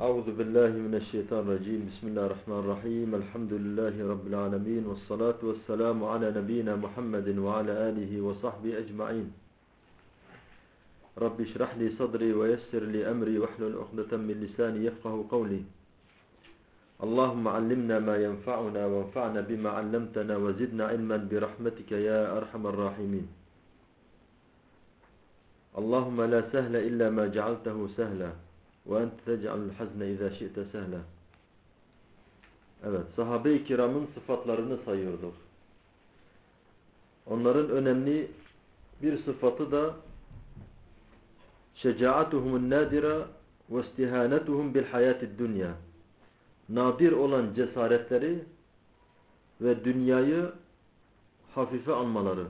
أعوذ بالله من الشيطان الرجيم. بسم الله الرحمن الرحيم. الحمد لله رب العالمين والصلاة والسلام على نبينا محمد وعلى آله وصحبه أجمعين. رب اشرح لي صدري ويسر لي أمري واحلل عقدة من لساني يفقه قولي. اللهم علمنا ما ينفعنا وانفعنا بما علمتنا وزدنا علما برحمتك يا أرحم الراحمين. اللهم لا سهل إلا ما جعلته سهلا. وأنت تجعل الحزن إذا شئت سهلا Evet, sahabe-i kiramın sıfatlarını sayıyorduk. Onların önemli bir sıfatı da şecaatuhumun nadira ve istihanetuhum bil hayatid dünya. Nadir olan cesaretleri ve dünyayı hafife almaları.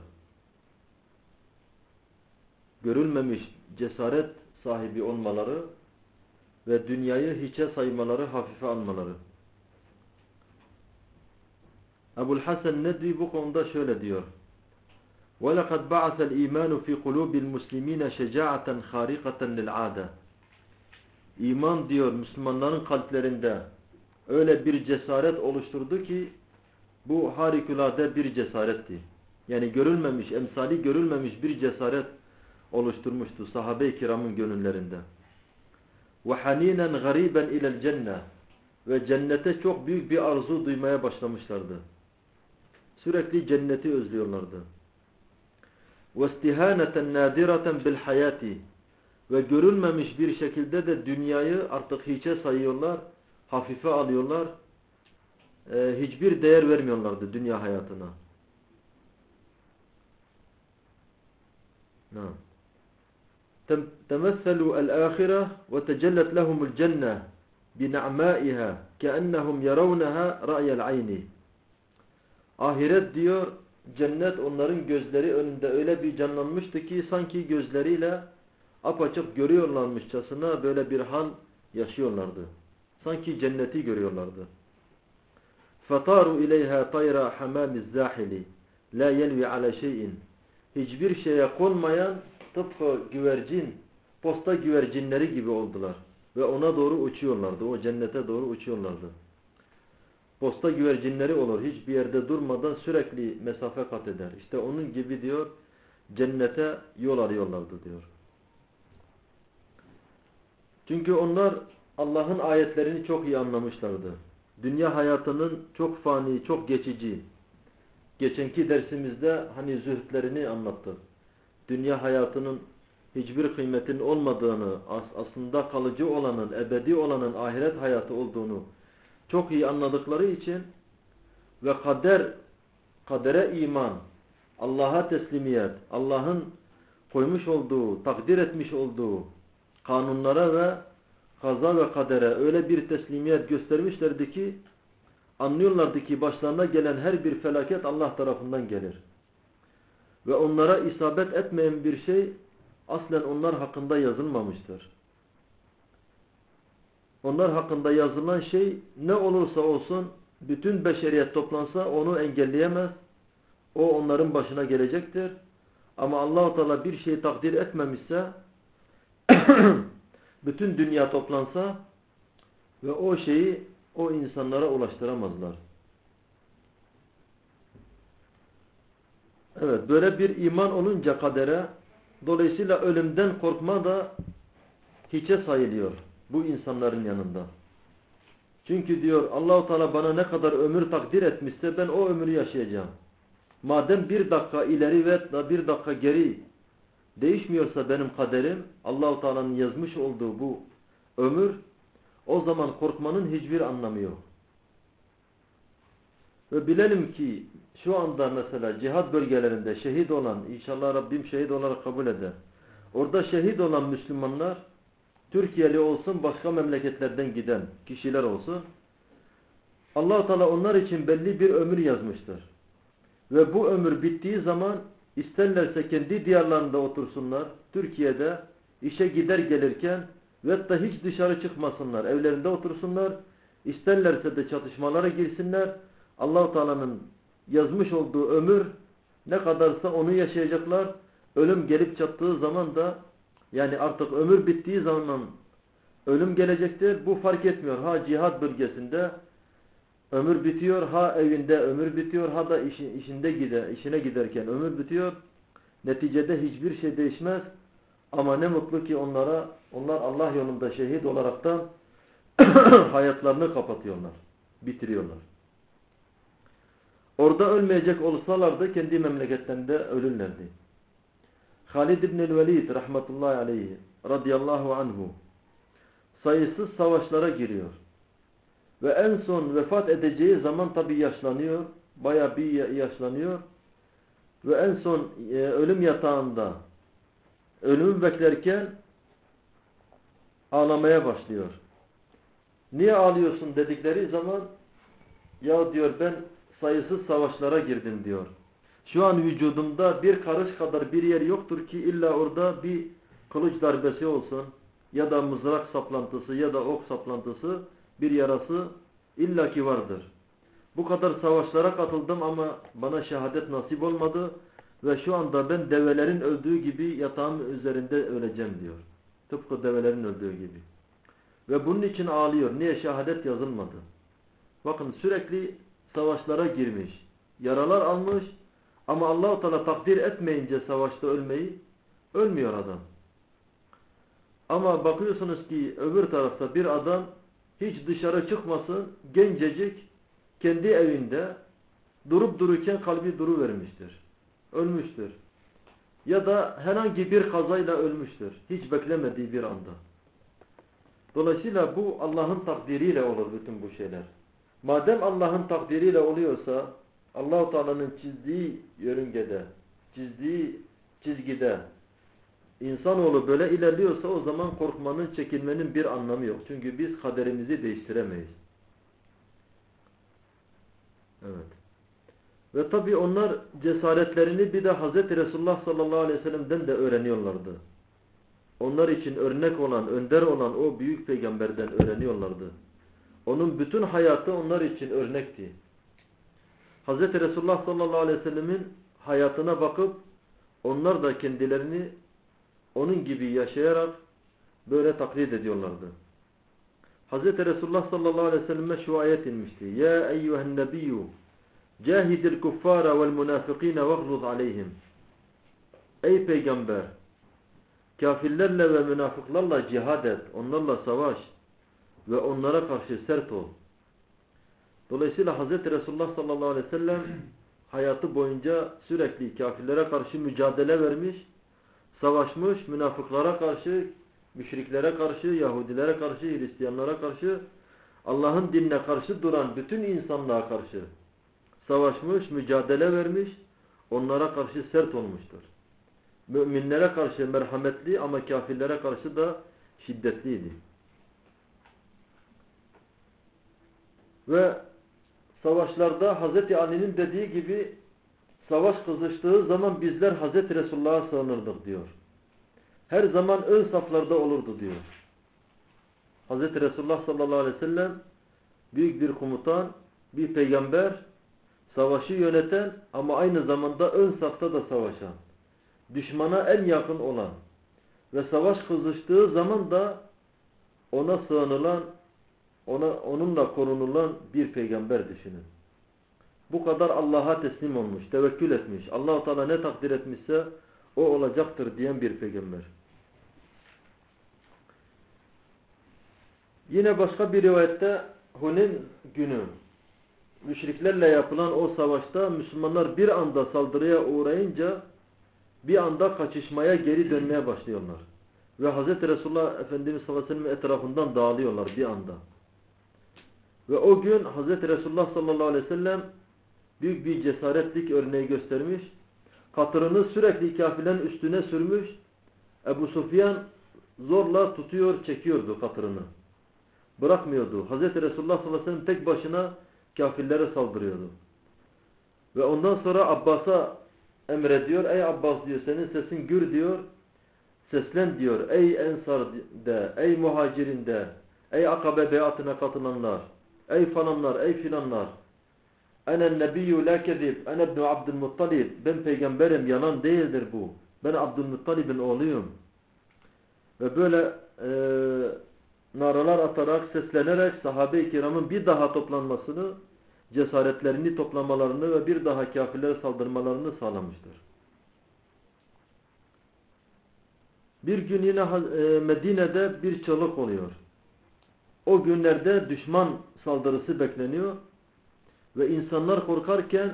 Görülmemiş cesaret sahibi olmaları ve dünyayı hiçe saymaları, hafife almaları. Ebu'l Hasan Nedvi bu konuda şöyle diyor. وَلَقَدْ بَعَثَ الْا۪يمَانُ فِي قُلُوبِ الْمُسْلِم۪ينَ شَجَاعَةً خَارِقَةً لِلْعَادَةِ İman diyor Müslümanların kalplerinde öyle bir cesaret oluşturdu ki bu harikulade bir cesaretti. Yani görülmemiş, emsali görülmemiş bir cesaret oluşturmuştu sahabe-i kiramın gönüllerinde. وَحَن۪ينًا غَر۪يبًا اِلَى الْجَنَّةِ Ve cennete çok büyük bir arzu duymaya başlamışlardı. Sürekli cenneti özlüyorlardı. وَاسْتِهَانَةً نَادِرَةً بِالْحَيَاتِ Ve görülmemiş bir şekilde de dünyayı artık hiçe sayıyorlar, hafife alıyorlar. Ee, hiçbir değer vermiyorlardı dünya hayatına. Naam. تمثلوا الآخرة وتجلت لهم الجنة بنعمائها كأنهم يرونها رأي العين Ahiret diyor cennet onların gözleri önünde öyle bir canlanmıştı ki sanki gözleriyle apaçık görüyorlarmışçasına böyle bir hal yaşıyorlardı. Sanki cenneti görüyorlardı. فَطَارُوا اِلَيْهَا طَيْرَ حَمَامِ الزَّاحِلِ لَا يَلْوِ عَلَى شَيْءٍ Hiçbir şeye konmayan tıpkı güvercin, posta güvercinleri gibi oldular. Ve ona doğru uçuyorlardı. O cennete doğru uçuyorlardı. Posta güvercinleri olur. Hiçbir yerde durmadan sürekli mesafe kat eder. İşte onun gibi diyor cennete yol arıyorlardı diyor. Çünkü onlar Allah'ın ayetlerini çok iyi anlamışlardı. Dünya hayatının çok fani, çok geçici. Geçenki dersimizde hani zühdlerini anlattık. Dünya hayatının hiçbir kıymetin olmadığını, aslında kalıcı olanın, ebedi olanın ahiret hayatı olduğunu çok iyi anladıkları için ve kader, kadere iman, Allah'a teslimiyet, Allah'ın koymuş olduğu, takdir etmiş olduğu kanunlara ve kaza ve kadere öyle bir teslimiyet göstermişlerdi ki anlıyorlardı ki başlarına gelen her bir felaket Allah tarafından gelir. Ve onlara isabet etmeyen bir şey aslen onlar hakkında yazılmamıştır. Onlar hakkında yazılan şey ne olursa olsun bütün beşeriyet toplansa onu engelleyemez. O onların başına gelecektir. Ama Allahu Teala bir şey takdir etmemişse bütün dünya toplansa ve o şeyi o insanlara ulaştıramazlar. Evet böyle bir iman olunca kadere dolayısıyla ölümden korkma da hiçe sayılıyor bu insanların yanında. Çünkü diyor Allahu Teala bana ne kadar ömür takdir etmişse ben o ömrü yaşayacağım. Madem bir dakika ileri ve bir dakika geri değişmiyorsa benim kaderim Allahu Teala'nın yazmış olduğu bu ömür o zaman korkmanın hiçbir anlamı yok. Ve bilelim ki şu anda mesela cihat bölgelerinde şehit olan, inşallah Rabbim şehit olarak kabul eder. Orada şehit olan Müslümanlar, Türkiye'li olsun, başka memleketlerden giden kişiler olsun, allah Teala onlar için belli bir ömür yazmıştır. Ve bu ömür bittiği zaman isterlerse kendi diyarlarında otursunlar, Türkiye'de işe gider gelirken ve da hiç dışarı çıkmasınlar, evlerinde otursunlar, isterlerse de çatışmalara girsinler, allah Teala'nın yazmış olduğu ömür ne kadarsa onu yaşayacaklar. Ölüm gelip çattığı zaman da yani artık ömür bittiği zaman Ölüm gelecektir. Bu fark etmiyor. Ha cihad bölgesinde ömür bitiyor. Ha evinde ömür bitiyor. Ha da işi, işinde gide, işine giderken ömür bitiyor. Neticede hiçbir şey değişmez. Ama ne mutlu ki onlara onlar Allah yolunda şehit olaraktan hayatlarını kapatıyorlar. Bitiriyorlar. Orada ölmeyecek olsalardı kendi memleketlerinde ölürlerdi. Halid İbnül Velid rahmetullahi aleyhi radıyallahu anhu sayısız savaşlara giriyor. Ve en son vefat edeceği zaman tabi yaşlanıyor. Baya bir yaşlanıyor. Ve en son e, ölüm yatağında ölümü beklerken ağlamaya başlıyor. Niye ağlıyorsun dedikleri zaman ya diyor ben sayısız savaşlara girdim diyor. Şu an vücudumda bir karış kadar bir yer yoktur ki illa orada bir kılıç darbesi olsun ya da mızrak saplantısı ya da ok saplantısı bir yarası illaki vardır. Bu kadar savaşlara katıldım ama bana şehadet nasip olmadı ve şu anda ben develerin öldüğü gibi yatağım üzerinde öleceğim diyor. Tıpkı develerin öldüğü gibi. Ve bunun için ağlıyor. Niye şehadet yazılmadı? Bakın sürekli savaşlara girmiş. Yaralar almış ama Allah-u Teala takdir etmeyince savaşta ölmeyi ölmüyor adam. Ama bakıyorsunuz ki öbür tarafta bir adam hiç dışarı çıkmasın gencecik kendi evinde durup dururken kalbi duru vermiştir. Ölmüştür. Ya da herhangi bir kazayla ölmüştür. Hiç beklemediği bir anda. Dolayısıyla bu Allah'ın takdiriyle olur bütün bu şeyler. Madem Allah'ın takdiriyle oluyorsa Allahu Teala'nın çizdiği yörüngede, çizdiği çizgide insanoğlu böyle ilerliyorsa o zaman korkmanın, çekinmenin bir anlamı yok. Çünkü biz kaderimizi değiştiremeyiz. Evet. Ve tabi onlar cesaretlerini bir de Hz. Resulullah sallallahu aleyhi ve sellem'den de öğreniyorlardı. Onlar için örnek olan, önder olan o büyük peygamberden öğreniyorlardı. Onun bütün hayatı onlar için örnekti. Hz. Resulullah sallallahu aleyhi ve sellemin hayatına bakıp onlar da kendilerini onun gibi yaşayarak böyle taklit ediyorlardı. Hz. Resulullah sallallahu aleyhi ve selleme şu ayet inmişti. Ya eyyühen nebiyyü cahidil kuffara vel münafıkine vegluz aleyhim. Ey peygamber kafirlerle ve münafıklarla cihad et. Onlarla savaş ve onlara karşı sert ol. Dolayısıyla Hz. Resulullah sallallahu aleyhi ve sellem hayatı boyunca sürekli kafirlere karşı mücadele vermiş, savaşmış, münafıklara karşı, müşriklere karşı, Yahudilere karşı, Hristiyanlara karşı, Allah'ın dinine karşı duran bütün insanlığa karşı savaşmış, mücadele vermiş, onlara karşı sert olmuştur. Müminlere karşı merhametli ama kafirlere karşı da şiddetliydi. Ve savaşlarda Hz. Ali'nin dediği gibi savaş kızıştığı zaman bizler Hz. Resulullah'a sığınırdık diyor. Her zaman ön saflarda olurdu diyor. Hz. Resulullah sallallahu aleyhi ve sellem büyük bir komutan, bir peygamber, savaşı yöneten ama aynı zamanda ön safta da savaşan, düşmana en yakın olan ve savaş kızıştığı zaman da ona sığınılan ona, onunla korunulan bir peygamber düşünün. Bu kadar Allah'a teslim olmuş, tevekkül etmiş. allah Teala ne takdir etmişse o olacaktır diyen bir peygamber. Yine başka bir rivayette Hunin günü müşriklerle yapılan o savaşta Müslümanlar bir anda saldırıya uğrayınca bir anda kaçışmaya geri dönmeye başlıyorlar. Ve Hz. Resulullah Efendimiz sallallahu aleyhi ve sellem etrafından dağılıyorlar bir anda. Ve o gün Hz. Resulullah sallallahu aleyhi ve sellem büyük bir cesaretlik örneği göstermiş. Katırını sürekli kafirlerin üstüne sürmüş. Ebu Sufyan zorla tutuyor, çekiyordu katırını. Bırakmıyordu. Hz. Resulullah sallallahu aleyhi ve sellem tek başına kafirlere saldırıyordu. Ve ondan sonra Abbas'a emrediyor. Ey Abbas diyor senin sesin gür diyor. Seslen diyor. Ey Ensar de, ey Muhacirin de, ey Akabe beyatına katılanlar. Ey falanlar, ey filanlar. Enen nebiyyü la kezib. Ene ibn Abdülmuttalib. Ben peygamberim, yalan değildir bu. Ben Abdülmuttalib'in oğluyum. Ve böyle e, naralar atarak, seslenerek sahabe-i kiramın bir daha toplanmasını, cesaretlerini toplamalarını ve bir daha kafirlere saldırmalarını sağlamıştır. Bir gün yine e, Medine'de bir çığlık oluyor. O günlerde düşman saldırısı bekleniyor ve insanlar korkarken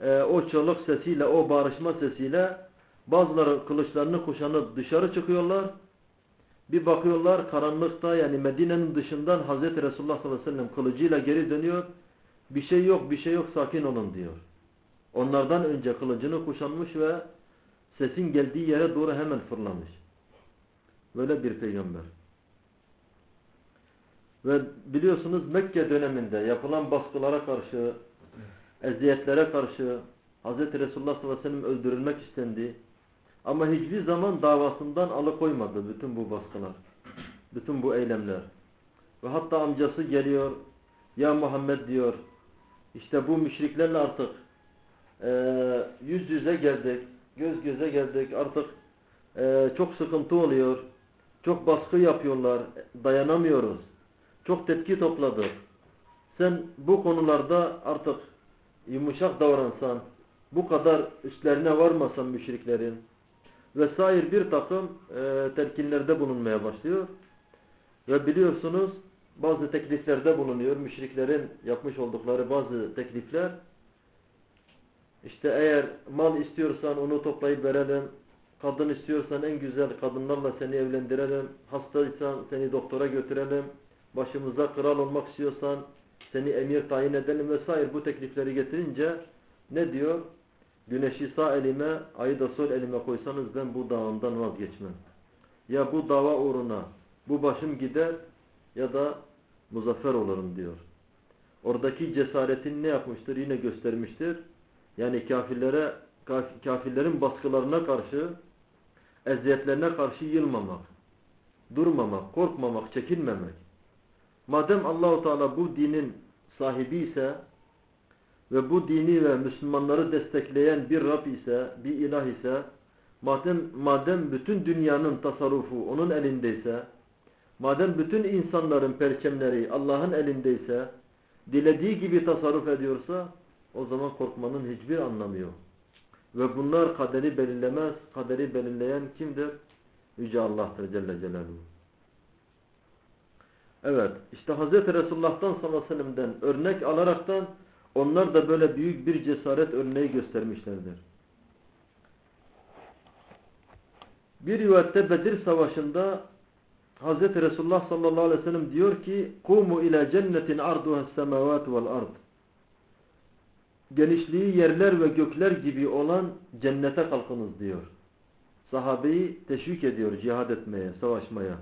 e, o çığlık sesiyle, o bağırışma sesiyle bazıları kılıçlarını kuşanıp dışarı çıkıyorlar. Bir bakıyorlar karanlıkta yani Medine'nin dışından Hazreti Resulullah sallallahu aleyhi ve sellem kılıcıyla geri dönüyor. Bir şey yok, bir şey yok, sakin olun diyor. Onlardan önce kılıcını kuşanmış ve sesin geldiği yere doğru hemen fırlamış. Böyle bir peygamber. Ve biliyorsunuz Mekke döneminde yapılan baskılara karşı, eziyetlere karşı Hz. Resulullah sallallahu aleyhi ve sellem öldürülmek istendi. Ama hiçbir zaman davasından alıkoymadı bütün bu baskılar. Bütün bu eylemler. Ve hatta amcası geliyor. Ya Muhammed diyor. İşte bu müşriklerle artık e, yüz yüze geldik. Göz göze geldik. Artık e, çok sıkıntı oluyor. Çok baskı yapıyorlar. Dayanamıyoruz. Çok tepki topladık. Sen bu konularda artık yumuşak davransan, bu kadar üstlerine varmasan müşriklerin vesaire bir takım e, telkinlerde bulunmaya başlıyor. Ve biliyorsunuz bazı tekliflerde bulunuyor. Müşriklerin yapmış oldukları bazı teklifler. İşte eğer mal istiyorsan onu toplayıp verelim. Kadın istiyorsan en güzel kadınlarla seni evlendirelim. Hastaysan seni doktora götürelim. Başımıza kral olmak istiyorsan seni emir tayin edelim vesaire bu teklifleri getirince ne diyor? Güneşi sağ elime, ayı da sol elime koysanız ben bu davamdan vazgeçmem. Ya bu dava uğruna bu başım gider ya da muzaffer olurum diyor. Oradaki cesaretini ne yapmıştır? Yine göstermiştir. Yani kafirlere, kafirlerin baskılarına karşı, eziyetlerine karşı yılmamak, durmamak, korkmamak, çekinmemek. Madem Allahu Teala bu dinin sahibi ise ve bu dini ve Müslümanları destekleyen bir Rab ise, bir ilah ise, madem, madem bütün dünyanın tasarrufu onun elindeyse, madem bütün insanların perçemleri Allah'ın elindeyse, dilediği gibi tasarruf ediyorsa, o zaman korkmanın hiçbir anlamı yok. Ve bunlar kaderi belirlemez. Kaderi belirleyen kimdir? Yüce Allah'tır Celle Celaluhu. Evet, işte Hz. Resulullah'tan sallallahu aleyhi ve sellem'den örnek alaraktan onlar da böyle büyük bir cesaret örneği göstermişlerdir. Bir rivayette Bedir Savaşı'nda Hz. Resulullah sallallahu aleyhi ve sellem diyor ki Kumu ila cennetin arduha semavat vel ard Genişliği yerler ve gökler gibi olan cennete kalkınız diyor. Sahabeyi teşvik ediyor cihad etmeye, savaşmaya.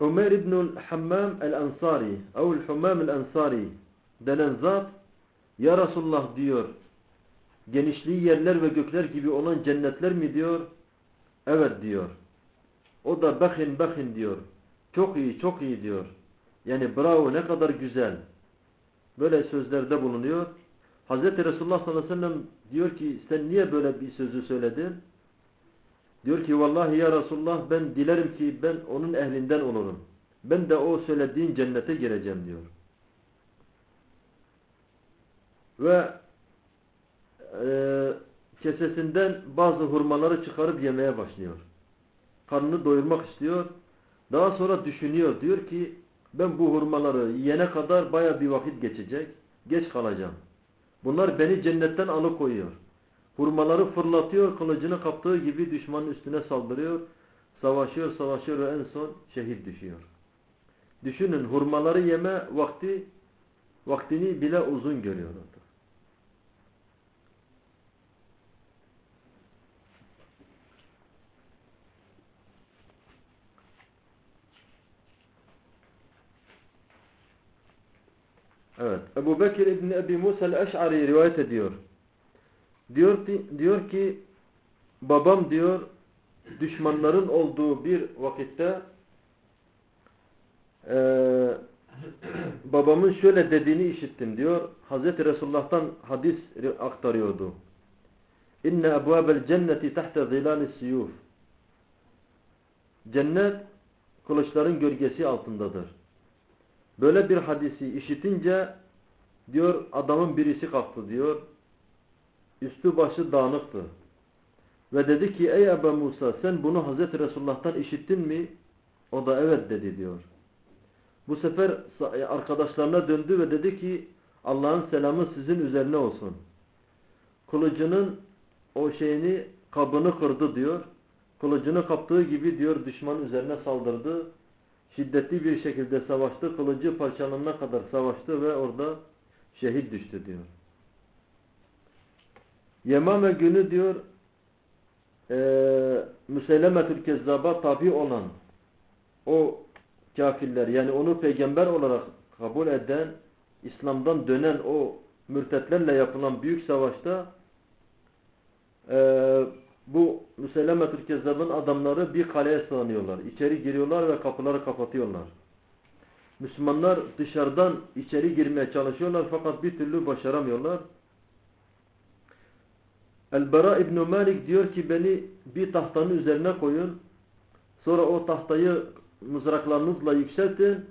Ömer İbnül Hammam el-Ansari el-Hammam el-Ansari denen zat Ya Resulullah diyor genişliği yerler ve gökler gibi olan cennetler mi diyor? Evet diyor. O da bakın bakın diyor. Çok iyi çok iyi diyor. Yani bravo ne kadar güzel. Böyle sözlerde bulunuyor. Hz. Resulullah sallallahu aleyhi ve sellem diyor ki sen niye böyle bir sözü söyledin? Diyor ki vallahi ya Resulullah ben dilerim ki ben onun ehlinden olurum. Ben de o söylediğin cennete gireceğim diyor. Ve e, kesesinden bazı hurmaları çıkarıp yemeye başlıyor. Karnını doyurmak istiyor. Daha sonra düşünüyor. Diyor ki ben bu hurmaları yene kadar baya bir vakit geçecek. Geç kalacağım. Bunlar beni cennetten alıkoyuyor. Hurmaları fırlatıyor, kılıcını kaptığı gibi düşmanın üstüne saldırıyor. Savaşıyor, savaşıyor ve en son şehit düşüyor. Düşünün hurmaları yeme vakti vaktini bile uzun görüyor. Evet. Ebu Bekir İbni Ebi Musa el-Eş'ari rivayet ediyor. Diyor ki, diyor ki babam diyor düşmanların olduğu bir vakitte e, babamın şöyle dediğini işittim diyor. Hazreti Resulullah'tan hadis aktarıyordu. İnne ebvâbel cenneti tahte zilânis siyûf. Cennet kılıçların gölgesi altındadır. Böyle bir hadisi işitince diyor adamın birisi kalktı diyor. Üstü başı dağınıktı. Ve dedi ki ey Ebu Musa sen bunu Hazreti Resulullah'tan işittin mi? O da evet dedi diyor. Bu sefer arkadaşlarına döndü ve dedi ki Allah'ın selamı sizin üzerine olsun. Kılıcının o şeyini kabını kırdı diyor. Kılıcını kaptığı gibi diyor düşman üzerine saldırdı. Şiddetli bir şekilde savaştı. Kılıcı parçalanana kadar savaştı ve orada şehit düştü diyor. Yemame günü diyor e, Müseylemetül Kezzab'a tabi olan o kafirler yani onu peygamber olarak kabul eden İslam'dan dönen o mürtetlerle yapılan büyük savaşta e, bu Müsellemetül Kezzab'ın adamları bir kaleye sığınıyorlar. İçeri giriyorlar ve kapıları kapatıyorlar. Müslümanlar dışarıdan içeri girmeye çalışıyorlar fakat bir türlü başaramıyorlar. El-Bara İbn Malik diyor ki beni bir tahtanın üzerine koyun. Sonra o tahtayı mızraklarınızla yükseltin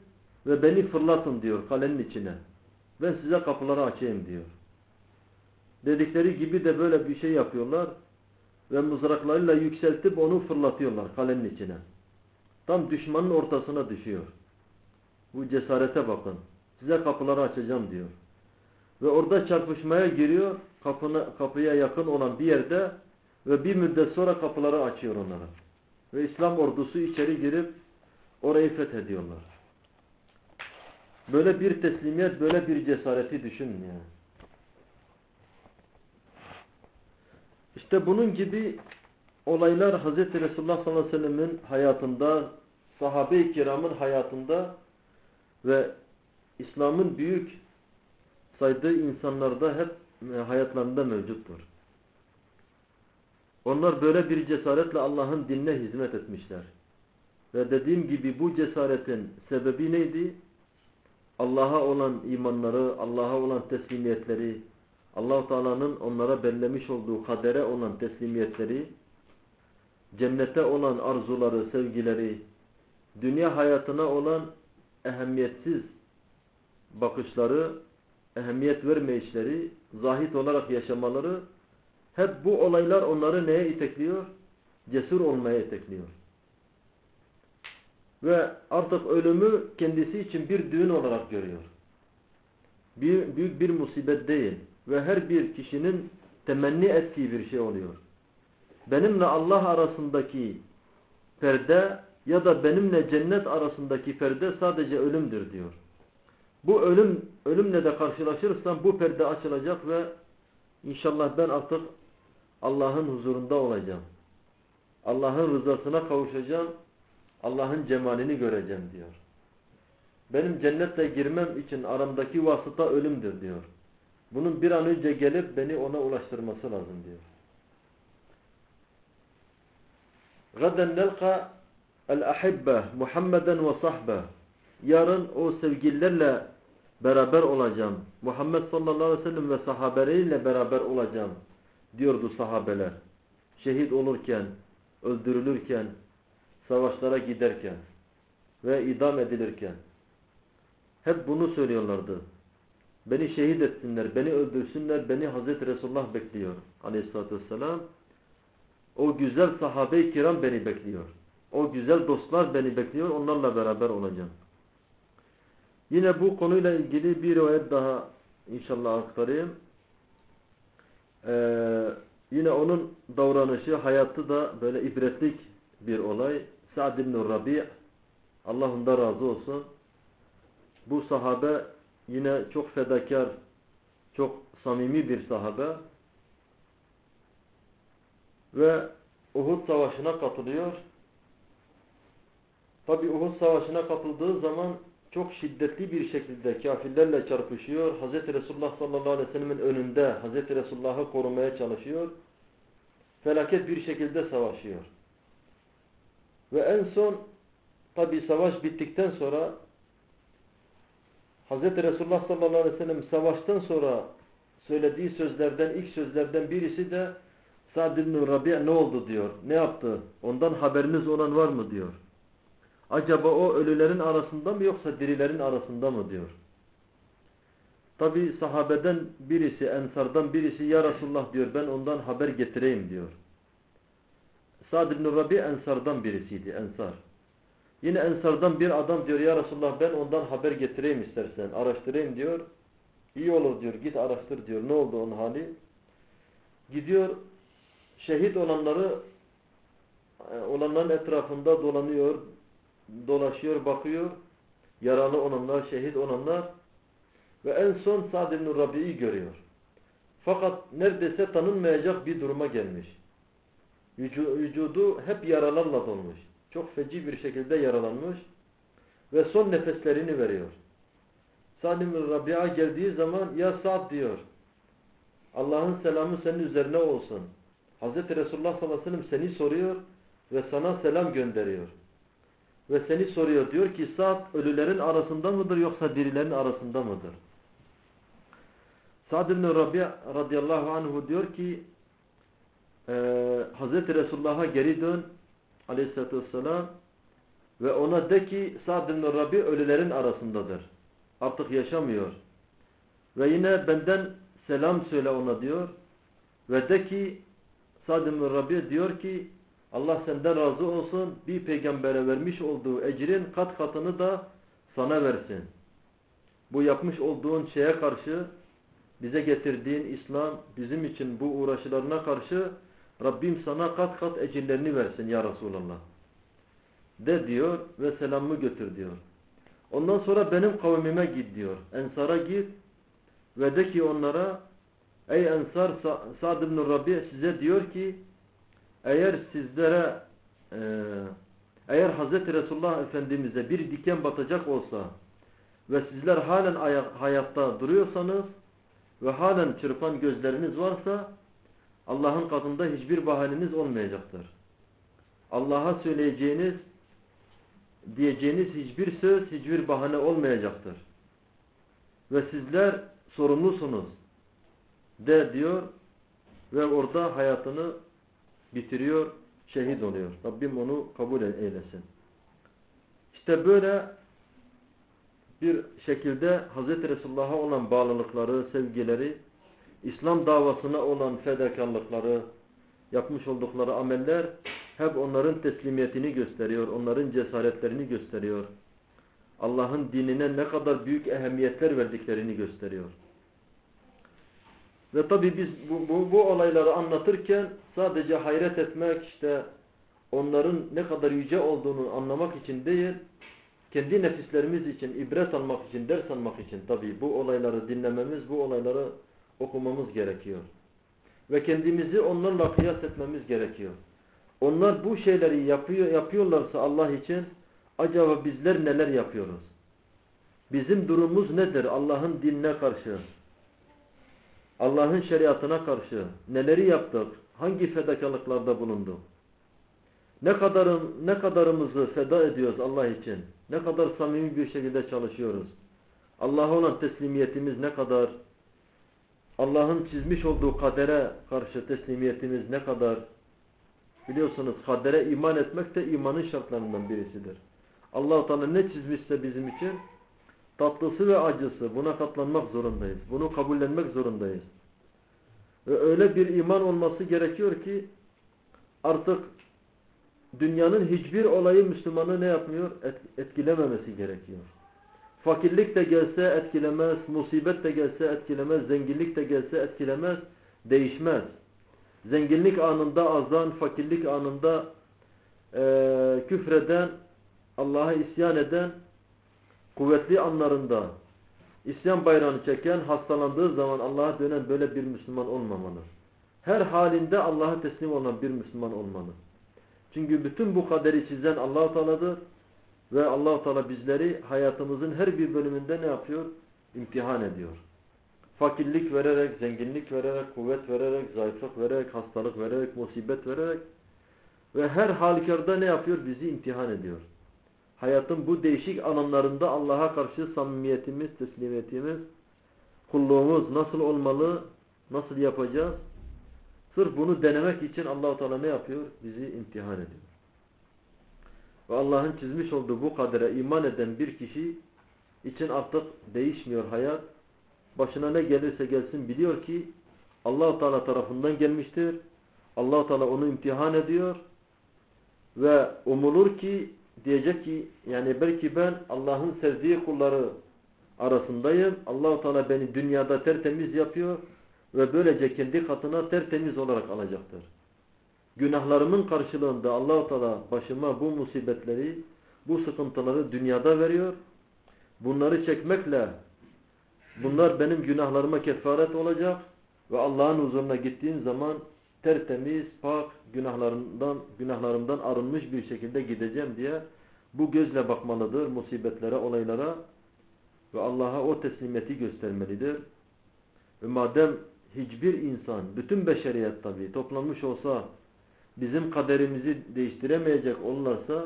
ve beni fırlatın diyor kalenin içine. Ben size kapıları açayım diyor. Dedikleri gibi de böyle bir şey yapıyorlar ve mızraklarıyla yükseltip onu fırlatıyorlar kalenin içine. Tam düşmanın ortasına düşüyor. Bu cesarete bakın. Size kapıları açacağım diyor. Ve orada çarpışmaya giriyor. Kapına, kapıya yakın olan bir yerde ve bir müddet sonra kapıları açıyor onlara. Ve İslam ordusu içeri girip orayı fethediyorlar. Böyle bir teslimiyet, böyle bir cesareti düşünün yani. İşte bunun gibi olaylar Hz. Resulullah sallallahu aleyhi ve sellemin hayatında, sahabe-i kiramın hayatında ve İslam'ın büyük saydığı insanlarda hep hayatlarında mevcuttur. Onlar böyle bir cesaretle Allah'ın dinine hizmet etmişler. Ve dediğim gibi bu cesaretin sebebi neydi? Allah'a olan imanları, Allah'a olan teslimiyetleri, allah Teala'nın onlara bellemiş olduğu kadere olan teslimiyetleri, cennete olan arzuları, sevgileri, dünya hayatına olan ehemmiyetsiz bakışları, ehemmiyet vermeyişleri, zahit olarak yaşamaları, hep bu olaylar onları neye itekliyor? Cesur olmaya itekliyor. Ve artık ölümü kendisi için bir düğün olarak görüyor. Bir, büyük bir musibet değil. Ve her bir kişinin temenni ettiği bir şey oluyor. Benimle Allah arasındaki perde ya da benimle cennet arasındaki perde sadece ölümdür diyor. Bu ölüm ölümle de karşılaşırsam bu perde açılacak ve inşallah ben artık Allah'ın huzurunda olacağım. Allah'ın rızasına kavuşacağım. Allah'ın cemalini göreceğim diyor. Benim cennette girmem için aramdaki vasıta ölümdür diyor. Bunun bir an önce gelip beni ona ulaştırması lazım diyor. Gaden nelka el-ahibbe Muhammeden ve sahbe Yarın o sevgililerle beraber olacağım. Muhammed sallallahu aleyhi ve sellem ve sahabeleriyle beraber olacağım diyordu sahabeler. Şehit olurken, öldürülürken, savaşlara giderken ve idam edilirken hep bunu söylüyorlardı. Beni şehit etsinler, beni öldürsünler, beni Hazreti Resulullah bekliyor aleyhissalatü vesselam. O güzel sahabe-i kiram beni bekliyor. O güzel dostlar beni bekliyor, onlarla beraber olacağım. Yine bu konuyla ilgili bir rivayet daha inşallah aktarayım. Ee, yine onun davranışı, hayatı da böyle ibretlik bir olay. Sa'd ibn Rabi' Allah ondan razı olsun. Bu sahabe yine çok fedakar, çok samimi bir sahabe. Ve Uhud Savaşı'na katılıyor. Tabi Uhud Savaşı'na katıldığı zaman çok şiddetli bir şekilde kafirlerle çarpışıyor. Hz. Resulullah sallallahu aleyhi ve sellemin önünde Hz. Resulullah'ı korumaya çalışıyor. Felaket bir şekilde savaşıyor. Ve en son tabi savaş bittikten sonra Hz. Resulullah sallallahu aleyhi ve sellem savaştan sonra söylediği sözlerden ilk sözlerden birisi de Sa'd ibn Rabi' ne oldu diyor. Ne yaptı? Ondan haberiniz olan var mı diyor. Acaba o ölülerin arasında mı yoksa dirilerin arasında mı diyor. Tabi sahabeden birisi, ensardan birisi ya Resulullah diyor ben ondan haber getireyim diyor. Sa'd ibn Rabi ensardan birisiydi, ensar. Yine ensardan bir adam diyor ya Resulullah ben ondan haber getireyim istersen, araştırayım diyor. İyi olur diyor, git araştır diyor. Ne oldu onun hali? Gidiyor, şehit olanları e, olanların etrafında dolanıyor, dolaşıyor, bakıyor. Yaralı olanlar, şehit olanlar ve en son Sa'd ibn Rabi'yi görüyor. Fakat neredeyse tanınmayacak bir duruma gelmiş. Vücudu hep yaralarla dolmuş. Çok feci bir şekilde yaralanmış ve son nefeslerini veriyor. Sa'd ibn Rabi'a geldiği zaman ya Sa'd diyor. Allah'ın selamı senin üzerine olsun. Hz. Resulullah sallallahu aleyhi ve sellem seni soruyor ve sana selam gönderiyor. Ve seni soruyor diyor ki Sa'd ölülerin arasında mıdır yoksa dirilerin arasında mıdır? Sa'd ibn Rabi radıyallahu anhu diyor ki e, Hz. Resulullah'a geri dön aleyhissalatü vesselam ve ona de ki Sa'd ibn Rabi ölülerin arasındadır. Artık yaşamıyor. Ve yine benden selam söyle ona diyor. Ve de ki Sa'd ibn Rabi diyor ki Allah senden razı olsun bir peygambere vermiş olduğu ecrin kat katını da sana versin. Bu yapmış olduğun şeye karşı bize getirdiğin İslam bizim için bu uğraşlarına karşı Rabbim sana kat kat ecirlerini versin ya Resulallah. De diyor ve selamımı götür diyor. Ondan sonra benim kavmime git diyor. Ensara git ve de ki onlara ey Ensar Sa'd ibn Rabi size diyor ki eğer sizlere e, eğer Hz. Resulullah Efendimiz'e bir diken batacak olsa ve sizler halen hayatta duruyorsanız ve halen çırpan gözleriniz varsa Allah'ın katında hiçbir bahaneniz olmayacaktır. Allah'a söyleyeceğiniz, diyeceğiniz hiçbir söz, hiçbir bahane olmayacaktır. Ve sizler sorumlusunuz de diyor ve orada hayatını bitiriyor, şehit oluyor. Rabbim onu kabul eylesin. İşte böyle bir şekilde Hz. Resulullah'a olan bağlılıkları, sevgileri, İslam davasına olan fedakarlıkları, yapmış oldukları ameller hep onların teslimiyetini gösteriyor, onların cesaretlerini gösteriyor. Allah'ın dinine ne kadar büyük ehemmiyetler verdiklerini gösteriyor. Ve tabi biz bu, bu, bu olayları anlatırken sadece hayret etmek, işte onların ne kadar yüce olduğunu anlamak için değil, kendi nefislerimiz için, ibret almak için, ders almak için tabi bu olayları dinlememiz, bu olayları okumamız gerekiyor. Ve kendimizi onlarla kıyas etmemiz gerekiyor. Onlar bu şeyleri yapıyor, yapıyorlarsa Allah için acaba bizler neler yapıyoruz? Bizim durumumuz nedir Allah'ın dinine karşı? Allah'ın şeriatına karşı neleri yaptık? Hangi fedakarlıklarda bulunduk? Ne kadarım, ne kadarımızı feda ediyoruz Allah için? Ne kadar samimi bir şekilde çalışıyoruz? Allah'a olan teslimiyetimiz ne kadar? Allah'ın çizmiş olduğu kadere karşı teslimiyetimiz ne kadar? Biliyorsunuz kadere iman etmek de imanın şartlarından birisidir. allah Teala ne çizmişse bizim için tatlısı ve acısı buna katlanmak zorundayız. Bunu kabullenmek zorundayız. Ve öyle bir iman olması gerekiyor ki artık dünyanın hiçbir olayı Müslümanı ne yapmıyor? Et, etkilememesi gerekiyor. Fakirlik de gelse etkilemez, musibet de gelse etkilemez, zenginlik de gelse etkilemez, değişmez. Zenginlik anında azan, fakirlik anında e, küfreden, Allah'a isyan eden, kuvvetli anlarında isyan bayrağını çeken, hastalandığı zaman Allah'a dönen böyle bir Müslüman olmamalı. Her halinde Allah'a teslim olan bir Müslüman olmalı. Çünkü bütün bu kaderi çizen Allah-u Teala'dır. Ve allah Teala bizleri hayatımızın her bir bölümünde ne yapıyor? İmtihan ediyor. Fakirlik vererek, zenginlik vererek, kuvvet vererek, zayıflık vererek, hastalık vererek, musibet vererek ve her halükarda ne yapıyor? Bizi imtihan ediyor. Hayatın bu değişik alanlarında Allah'a karşı samimiyetimiz, teslimiyetimiz, kulluğumuz nasıl olmalı, nasıl yapacağız? Sırf bunu denemek için allah Teala ne yapıyor? Bizi imtihan ediyor. ve Allah'ın çizmiş olduğu bu kadere iman eden bir kişi için artık değişmiyor hayat. Başına ne gelirse gelsin biliyor ki Allah Teala tarafından gelmiştir. Allah Teala onu imtihan ediyor ve umulur ki diyecek ki yani belki ben Allah'ın sevdiği kulları arasındayım. Allah Teala beni dünyada tertemiz yapıyor ve böylece kendi katına tertemiz olarak alacaktır. Günahlarımın karşılığında Allah Teala başıma bu musibetleri, bu sıkıntıları dünyada veriyor. Bunları çekmekle bunlar benim günahlarıma kefaret olacak ve Allah'ın huzuruna gittiğim zaman tertemiz, pak, günahlarından, günahlarımdan arınmış bir şekilde gideceğim diye bu gözle bakmalıdır musibetlere, olaylara ve Allah'a o teslimiyeti göstermelidir. Ve madem hiçbir insan, bütün beşeriyet tabi toplanmış olsa bizim kaderimizi değiştiremeyecek olurlarsa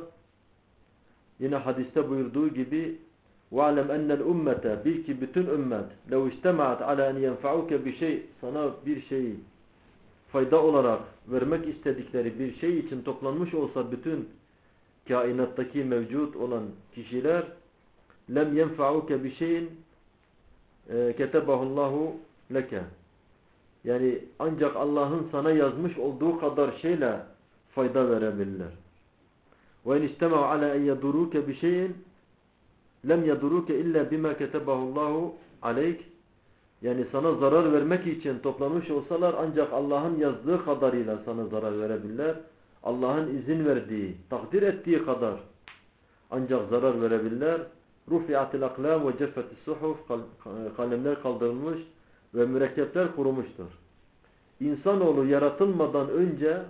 yine hadiste buyurduğu gibi وَعْلَمْ اَنَّ الْاُمَّةَ Bil ki bütün ümmet لَوْ اِجْتَمَعَتْ عَلَى اَنْ يَنْفَعُكَ بِشَيْءٍ Sana bir şey fayda olarak vermek istedikleri bir şey için toplanmış olsa bütün kainattaki mevcut olan kişiler lem yenfa'uke bi şeyin ketebahullahu leke yani ancak Allah'ın sana yazmış olduğu kadar şeyle fayda verebilirler. Ve in istema'u ala en yaduruke bi şeyin lem yaduruke illa bima ketebahullahu aleyk yani sana zarar vermek için toplamış olsalar ancak Allah'ın yazdığı kadarıyla sana zarar verebilirler. Allah'ın izin verdiği, takdir ettiği kadar ancak zarar verebilirler. Rufi'atil aklam ve ceffetis suhuf kalemler kaldırılmış ve mürekkepler kurumuştur. İnsanoğlu yaratılmadan önce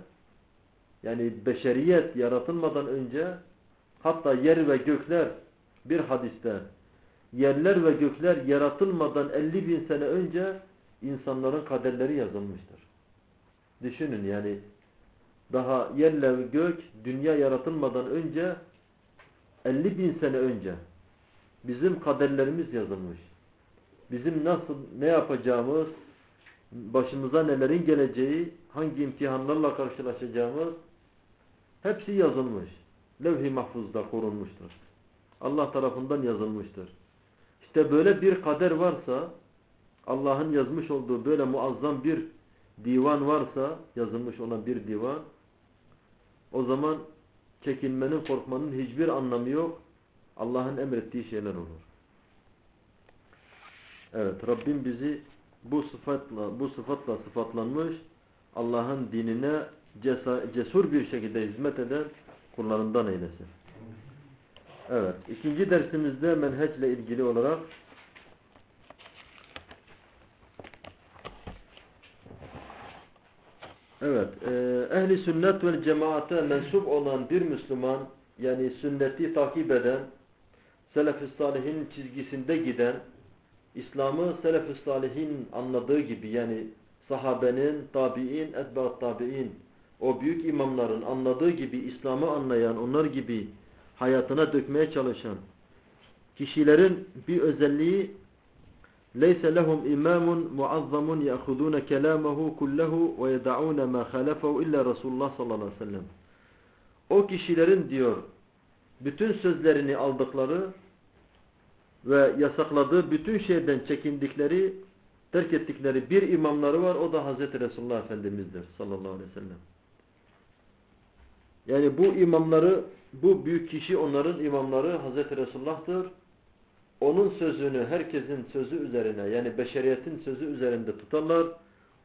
yani beşeriyet yaratılmadan önce hatta yer ve gökler bir hadiste yerler ve gökler yaratılmadan 50 bin sene önce insanların kaderleri yazılmıştır. Düşünün yani daha yerle gök dünya yaratılmadan önce 50 bin sene önce bizim kaderlerimiz yazılmış. Bizim nasıl ne yapacağımız, başımıza nelerin geleceği, hangi imtihanlarla karşılaşacağımız hepsi yazılmış. Levh-i mahfuzda korunmuştur. Allah tarafından yazılmıştır. İşte böyle bir kader varsa, Allah'ın yazmış olduğu böyle muazzam bir divan varsa, yazılmış olan bir divan, o zaman çekinmenin, korkmanın hiçbir anlamı yok. Allah'ın emrettiği şeyler olur. Evet, Rabbim bizi bu sıfatla, bu sıfatla sıfatlanmış, Allah'ın dinine cesur bir şekilde hizmet eden kullarından eylesin. Evet. ikinci dersimizde menhecle ilgili olarak Evet. E, ehli sünnet ve cemaate mensup olan bir Müslüman yani sünneti takip eden selef-i salihin çizgisinde giden İslam'ı selef-i salihin anladığı gibi yani sahabenin, tabi'in, etba'at tabi'in o büyük imamların anladığı gibi İslam'ı anlayan onlar gibi hayatına dökmeye çalışan kişilerin bir özelliği لَيْسَ لَهُمْ اِمَامٌ مُعَظَّمٌ يَأْخُذُونَ كَلَامَهُ كُلَّهُ وَيَدَعُونَ مَا خَلَفَهُ اِلَّا Resulullah sallallahu aleyhi ve sellem O kişilerin diyor bütün sözlerini aldıkları ve yasakladığı bütün şeyden çekindikleri terk ettikleri bir imamları var o da Hazreti Resulullah Efendimiz'dir sallallahu aleyhi ve sellem. Yani bu imamları bu büyük kişi onların imamları Hazreti Resulullah'tır. Onun sözünü herkesin sözü üzerine yani beşeriyetin sözü üzerinde tutarlar.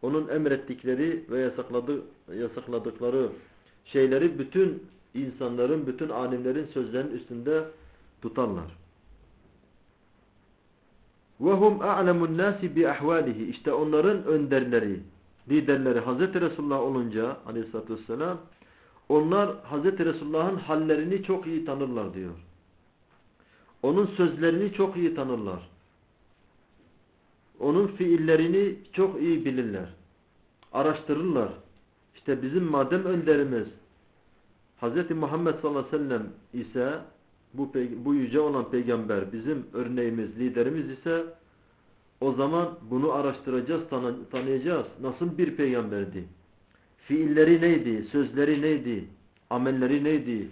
Onun emrettikleri ve yasakladı, yasakladıkları şeyleri bütün insanların, bütün alimlerin sözlerinin üstünde tutarlar. وَهُمْ أَعْلَمُ النَّاسِ بِأَحْوَالِهِ İşte onların önderleri, liderleri Hazreti Resulullah olunca aleyhissalatü vesselam onlar Hazreti Resulullah'ın hallerini çok iyi tanırlar diyor. Onun sözlerini çok iyi tanırlar. Onun fiillerini çok iyi bilirler. Araştırırlar. İşte bizim madem önderimiz Hz. Muhammed sallallahu aleyhi ve sellem ise bu, bu yüce olan peygamber bizim örneğimiz, liderimiz ise o zaman bunu araştıracağız, tanıyacağız. Nasıl bir peygamberdi? Fiilleri neydi? Sözleri neydi? Amelleri neydi?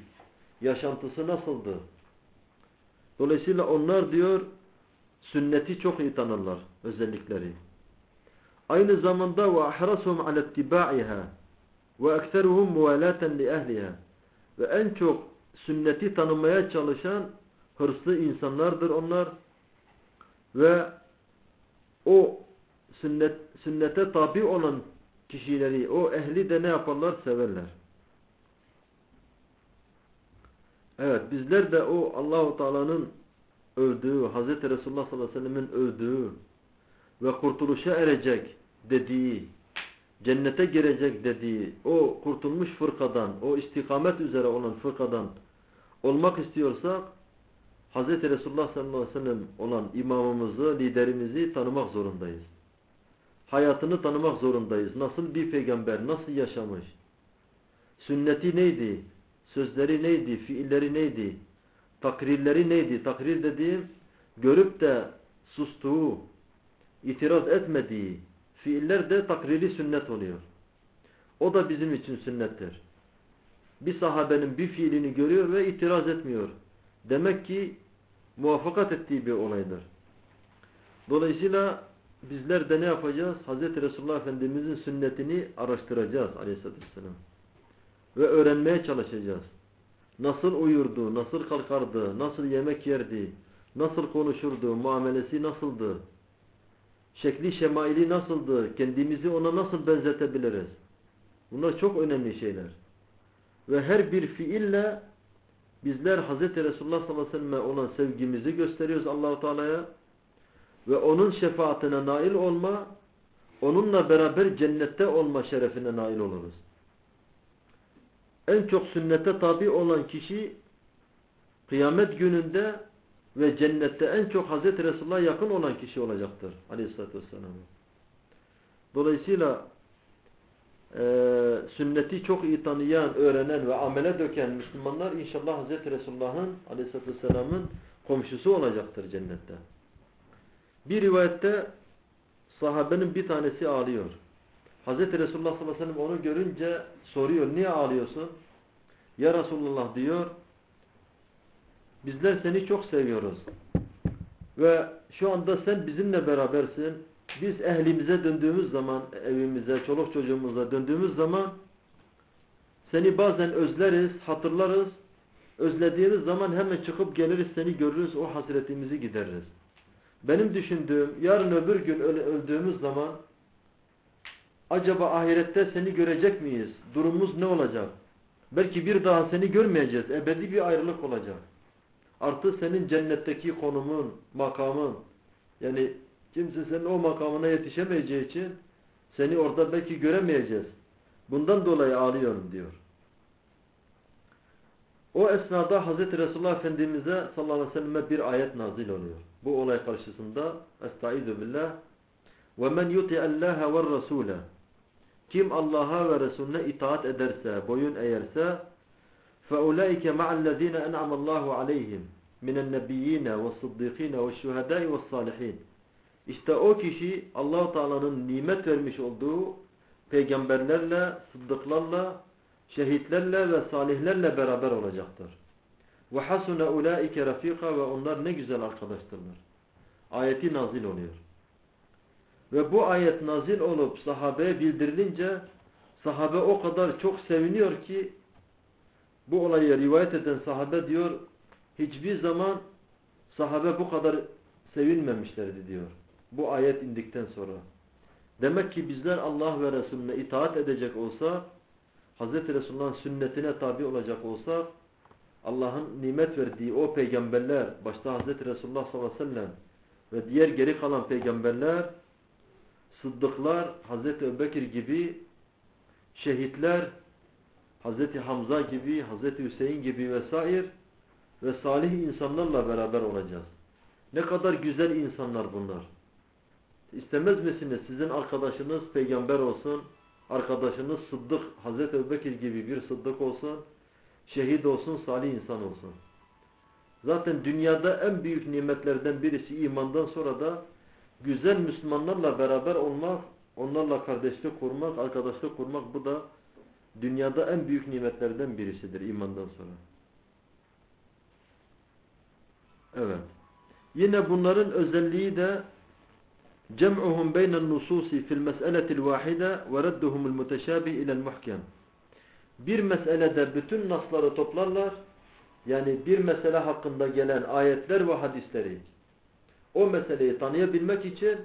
yaşantısı nasıldı? Dolayısıyla onlar diyor sünneti çok iyi tanırlar özellikleri. Aynı zamanda ve ahrasuhum ala ittiba'iha ve ekseruhum muvalaten li. Ve en çok sünneti tanımaya çalışan hırslı insanlardır onlar. Ve o sünnet, sünnete tabi olan kişileri, o ehli de ne yaparlar? Severler. Evet bizler de o Allahu Teala'nın övdüğü, Hz. Resulullah sallallahu aleyhi ve sellemin övdüğü ve kurtuluşa erecek dediği, cennete girecek dediği o kurtulmuş fırkadan, o istikamet üzere olan fırkadan olmak istiyorsak Hz. Resulullah sallallahu aleyhi ve sellem olan imamımızı, liderimizi tanımak zorundayız. Hayatını tanımak zorundayız. Nasıl bir peygamber, nasıl yaşamış? Sünneti neydi? Sözleri neydi? Fiilleri neydi? Takrirleri neydi? Takrir dediğim görüp de sustuğu, itiraz etmediği fiiller de takriri sünnet oluyor. O da bizim için sünnettir. Bir sahabenin bir fiilini görüyor ve itiraz etmiyor. Demek ki muvaffakat ettiği bir olaydır. Dolayısıyla bizler de ne yapacağız? Hz. Resulullah Efendimizin sünnetini araştıracağız aleyhissalatü vesselam. Ve öğrenmeye çalışacağız. Nasıl uyurdu, nasıl kalkardı, nasıl yemek yerdi, nasıl konuşurdu, muamelesi nasıldı, şekli şemaili nasıldı, kendimizi ona nasıl benzetebiliriz? Bunlar çok önemli şeyler. Ve her bir fiille bizler Hz. Resulullah sallallahu aleyhi ve sellem'e olan sevgimizi gösteriyoruz Allahu Teala'ya ve onun şefaatine nail olma, onunla beraber cennette olma şerefine nail oluruz. En çok sünnete tabi olan kişi kıyamet gününde ve cennette en çok Hz. Resulullah'a yakın olan kişi olacaktır. Aleyhisselatü Vesselam. Dolayısıyla e, sünneti çok iyi tanıyan, öğrenen ve amele döken Müslümanlar inşallah Hz. Resulullah'ın Aleyhisselatü Vesselam'ın komşusu olacaktır cennette. Bir rivayette sahabenin bir tanesi ağlıyor. Hz. Resulullah sallallahu aleyhi ve sellem onu görünce soruyor. Niye ağlıyorsun? Ya Resulullah diyor. Bizler seni çok seviyoruz. Ve şu anda sen bizimle berabersin. Biz ehlimize döndüğümüz zaman, evimize, çoluk çocuğumuza döndüğümüz zaman seni bazen özleriz, hatırlarız. Özlediğimiz zaman hemen çıkıp geliriz, seni görürüz, o hasretimizi gideririz. Benim düşündüğüm, yarın öbür gün öldüğümüz zaman acaba ahirette seni görecek miyiz? Durumumuz ne olacak? Belki bir daha seni görmeyeceğiz. Ebedi bir ayrılık olacak. Artı senin cennetteki konumun, makamın yani kimse senin o makamına yetişemeyeceği için seni orada belki göremeyeceğiz. Bundan dolayı ağlıyorum diyor. O esnada Hz. Resulullah Efendimiz'e sallallahu aleyhi ve selleme bir ayet nazil oluyor. Bu olay karşısında Estaizu billah وَمَنْ يُطِعَ اللّٰهَ وَالرَّسُولَ Kim Allah'a ve Resulüne itaat ederse, boyun eğerse فَاُولَٰئِكَ مَعَ الَّذ۪ينَ اَنْعَمَ اللّٰهُ عَلَيْهِمْ مِنَ النَّبِيِّينَ وَالصِّدِّقِينَ وَالشُّهَدَاءِ وَالصَّالِحِينَ İşte o kişi allah Teala'nın nimet vermiş olduğu peygamberlerle, sıddıklarla, şehitlerle ve salihlerle beraber olacaktır. Ve hasuna ulaike rafika ve onlar ne güzel arkadaştırlar. Ayeti nazil oluyor. Ve bu ayet nazil olup sahabeye bildirilince sahabe o kadar çok seviniyor ki bu olayı rivayet eden sahabe diyor hiçbir zaman sahabe bu kadar sevinmemişlerdi diyor. Bu ayet indikten sonra. Demek ki bizler Allah ve Resulüne itaat edecek olsa Hz. Resulullah'ın sünnetine tabi olacak olsa Allah'ın nimet verdiği o peygamberler başta Hz. Resulullah sallallahu aleyhi ve sellem ve diğer geri kalan peygamberler sıddıklar Hz. Ebubekir gibi şehitler Hz. Hamza gibi Hz. Hüseyin gibi vesaire ve salih insanlarla beraber olacağız. Ne kadar güzel insanlar bunlar. İstemez misiniz sizin arkadaşınız peygamber olsun, arkadaşınız sıddık, Hazreti Ebubekir gibi bir sıddık olsun, şehit olsun, salih insan olsun. Zaten dünyada en büyük nimetlerden birisi imandan sonra da güzel Müslümanlarla beraber olmak, onlarla kardeşlik kurmak, arkadaşlık kurmak bu da dünyada en büyük nimetlerden birisidir imandan sonra. Evet. Yine bunların özelliği de beyne'n nususi fil mes'eletil vahide ve redduhumul muteşabih ilel muhkem. Bir meselede bütün nasları toplarlar. Yani bir mesele hakkında gelen ayetler ve hadisleri o meseleyi tanıyabilmek için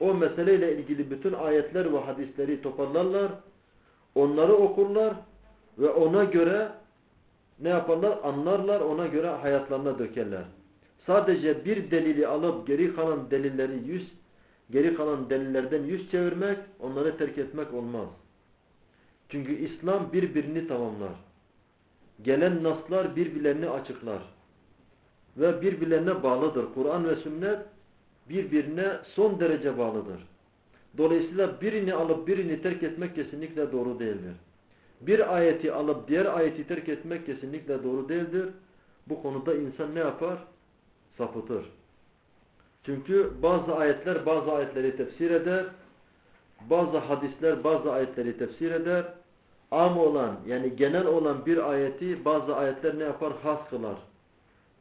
o meseleyle ilgili bütün ayetler ve hadisleri toparlarlar. Onları okurlar ve ona göre ne yaparlar? Anlarlar, ona göre hayatlarına dökerler. Sadece bir delili alıp geri kalan delilleri yüz, geri kalan delillerden yüz çevirmek, onları terk etmek olmaz. Çünkü İslam birbirini tamamlar. Gelen naslar birbirlerini açıklar. Ve birbirlerine bağlıdır. Kur'an ve sünnet birbirine son derece bağlıdır. Dolayısıyla birini alıp birini terk etmek kesinlikle doğru değildir. Bir ayeti alıp diğer ayeti terk etmek kesinlikle doğru değildir. Bu konuda insan ne yapar? Sapıtır. Çünkü bazı ayetler bazı ayetleri tefsir eder. Bazı hadisler bazı ayetleri tefsir eder. Am olan yani genel olan bir ayeti bazı ayetler ne yapar? Has kılar.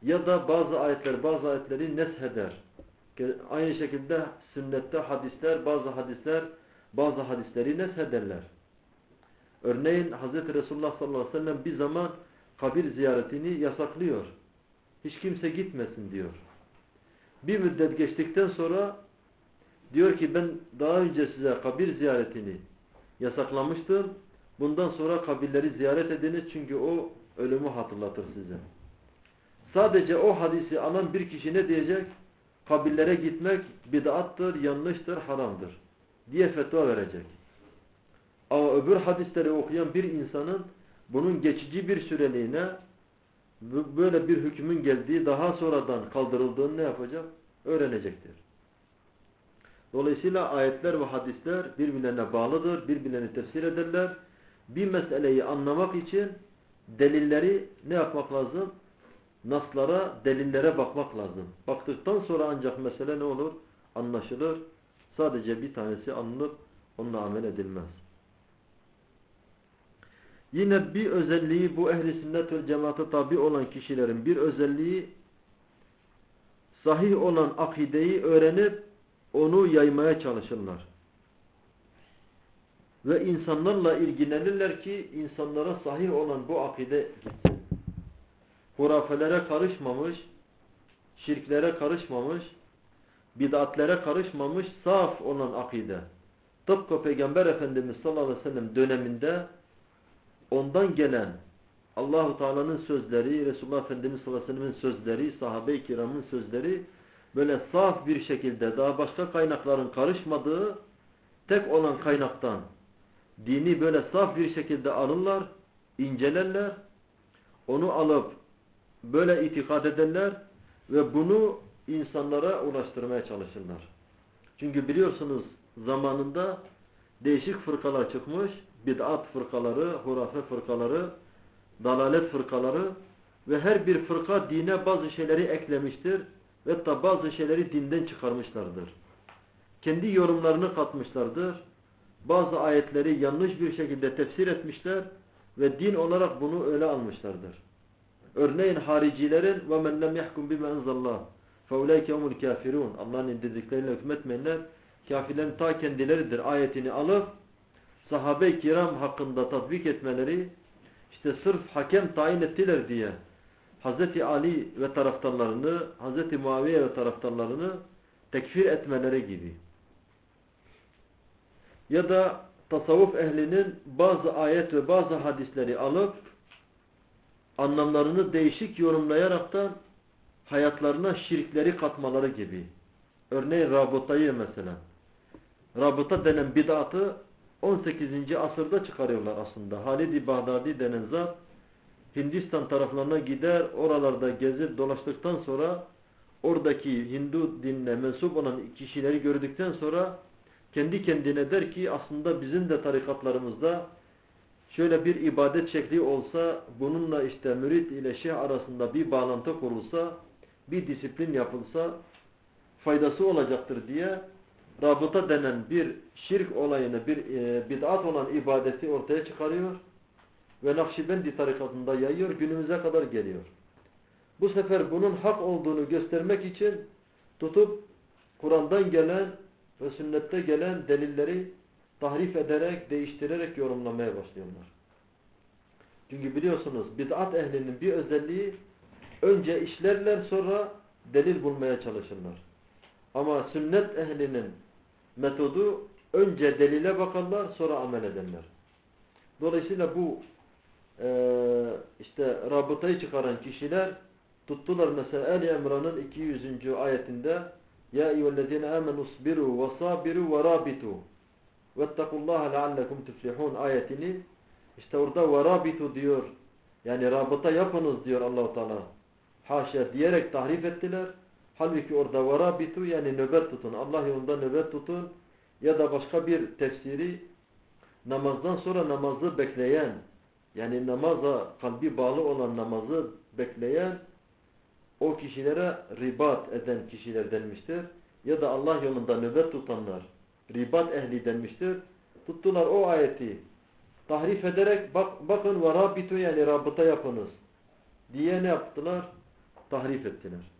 Ya da bazı ayetler bazı ayetleri nesheder. Aynı şekilde sünnette hadisler bazı hadisler bazı hadisleri neshederler. Örneğin Hz. Resulullah sallallahu aleyhi ve sellem bir zaman kabir ziyaretini yasaklıyor. Hiç kimse gitmesin diyor. Bir müddet geçtikten sonra diyor ki ben daha önce size kabir ziyaretini yasaklamıştım. Bundan sonra kabirleri ziyaret ediniz çünkü o ölümü hatırlatır size. Sadece o hadisi alan bir kişi ne diyecek? Kabirlere gitmek bid'attır, yanlıştır, haramdır diye fetva verecek. Ama öbür hadisleri okuyan bir insanın bunun geçici bir süreliğine böyle bir hükmün geldiği daha sonradan kaldırıldığını ne yapacak? Öğrenecektir. Dolayısıyla ayetler ve hadisler birbirlerine bağlıdır, birbirlerini tefsir ederler. Bir meseleyi anlamak için delilleri ne yapmak lazım? Naslara, delillere bakmak lazım. Baktıktan sonra ancak mesele ne olur? Anlaşılır. Sadece bir tanesi anlanıp onunla amel edilmez. Yine bir özelliği bu ehli sünnet ve cemaate tabi olan kişilerin bir özelliği sahih olan akideyi öğrenip onu yaymaya çalışırlar. Ve insanlarla ilgilenirler ki insanlara sahih olan bu akide gitsin. Hurafelere karışmamış, şirklere karışmamış, bid'atlere karışmamış saf olan akide. Tıpkı Peygamber Efendimiz sallallahu aleyhi ve sellem döneminde ondan gelen Allahu Teala'nın sözleri, Resulullah Efendimiz sallallahu aleyhi ve sellem'in sözleri, sahabe-i kiramın sözleri böyle saf bir şekilde daha başka kaynakların karışmadığı tek olan kaynaktan dini böyle saf bir şekilde alırlar, incelerler, onu alıp böyle itikad ederler ve bunu insanlara ulaştırmaya çalışırlar. Çünkü biliyorsunuz zamanında değişik fırkalar çıkmış, bid'at fırkaları, hurafe fırkaları, dalalet fırkaları ve her bir fırka dine bazı şeyleri eklemiştir ve hatta bazı şeyleri dinden çıkarmışlardır. Kendi yorumlarını katmışlardır. Bazı ayetleri yanlış bir şekilde tefsir etmişler ve din olarak bunu öyle almışlardır. Örneğin haricilerin وَمَنْ لَمْ يَحْكُمْ بِمَا اَنْزَ اللّٰهِ فَاُولَٰيكَ هُمُ الْكَافِرُونَ Allah'ın indirdikleriyle hükmetmeyenler kafirlerin ta kendileridir ayetini alıp sahabe-i kiram hakkında tatbik etmeleri işte sırf hakem tayin ettiler diye Hz. Ali ve taraftarlarını Hz. Muaviye ve taraftarlarını tekfir etmeleri gibi. Ya da tasavvuf ehlinin bazı ayet ve bazı hadisleri alıp anlamlarını değişik yorumlayaraktan hayatlarına şirkleri katmaları gibi. Örneğin rabıtayı mesela. Rabıta denen bid'atı 18. asırda çıkarıyorlar aslında. Halid-i Bağdadi denen zat Hindistan taraflarına gider, oralarda gezip dolaştıktan sonra oradaki Hindu dinine mensup olan kişileri gördükten sonra kendi kendine der ki aslında bizim de tarikatlarımızda şöyle bir ibadet şekli olsa bununla işte mürit ile şeyh arasında bir bağlantı kurulsa bir disiplin yapılsa faydası olacaktır diye rabıta denen bir şirk olayını, bir e, bid'at olan ibadeti ortaya çıkarıyor ve Nakşibendi tarikatında yayıyor, günümüze kadar geliyor. bu sefer bunun hak olduğunu göstermek için tutup Kur'an'dan gelen ve sünnette gelen delilleri tahrif ederek, değiştirerek yorumlamaya başlıyorlar. Çünkü biliyorsunuz bid'at ehlinin bir özelliği önce işlerler sonra delil bulmaya çalışırlar. Ama sünnet ehlinin metodu önce delile bakarlar sonra amel ederler. Dolayısıyla bu e, işte rabıtayı çıkaran kişiler tuttular mesela Ali Emran'ın 200. ayetinde Ya eyyühellezine amenu sbiru ve sabiru ve rabitu vettekullaha leallekum tuflihun ayetini işte orada ve rabitu diyor yani rabıta yapınız diyor Allahu Teala haşa diyerek tahrif ettiler. Halbuki orada ve rabitu yani nöbet tutun. Allah yolunda nöbet tutun ya da başka bir tefsiri namazdan sonra namazı bekleyen yani namaza kalbi bağlı olan namazı bekleyen o kişilere ribat eden kişiler denmiştir. Ya da Allah yolunda nöbet tutanlar ribat ehli denmiştir. Tuttular o ayeti tahrif ederek bak, bakın ve rabbitu yani rabıta yapınız diye ne yaptılar? Tahrif ettiler.